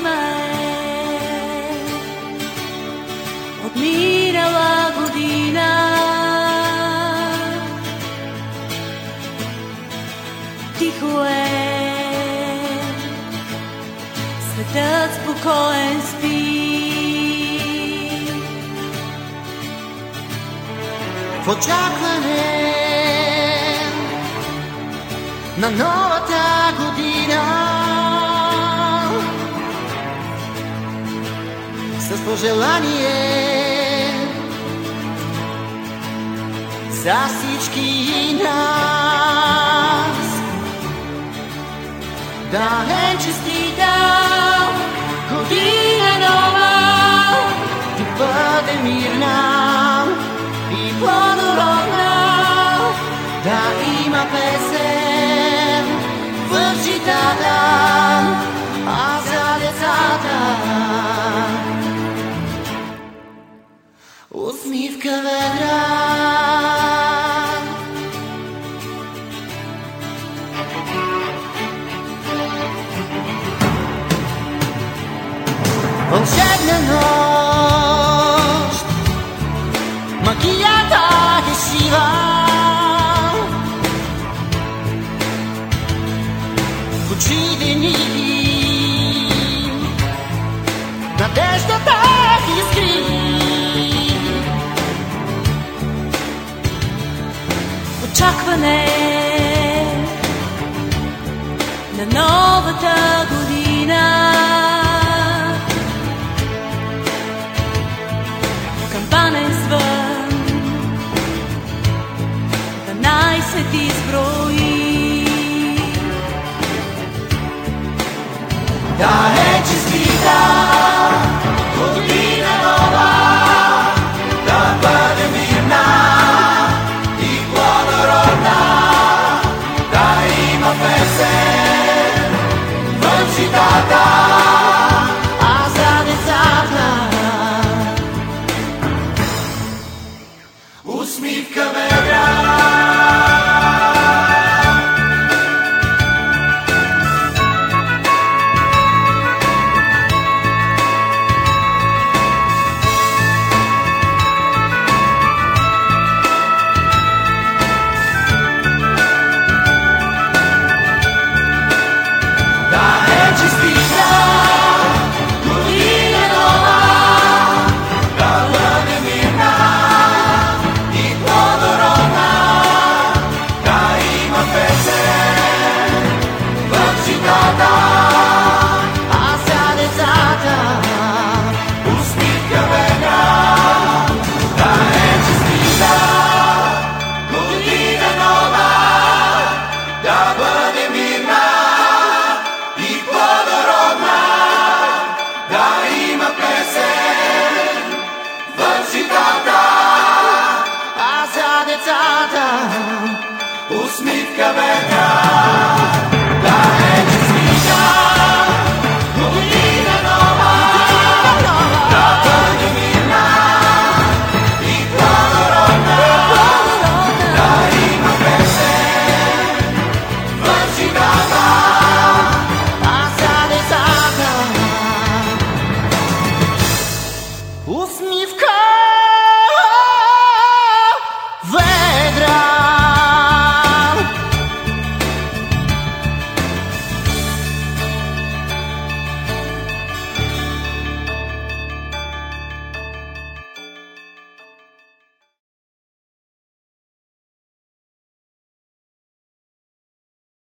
време от минала година. Тихо е, светът спокоен спи. В очакване на новата пожелание за всички нас. Дарен честит очите ни. Надеждата изгри. Очакване на новата God. Usmívka velká.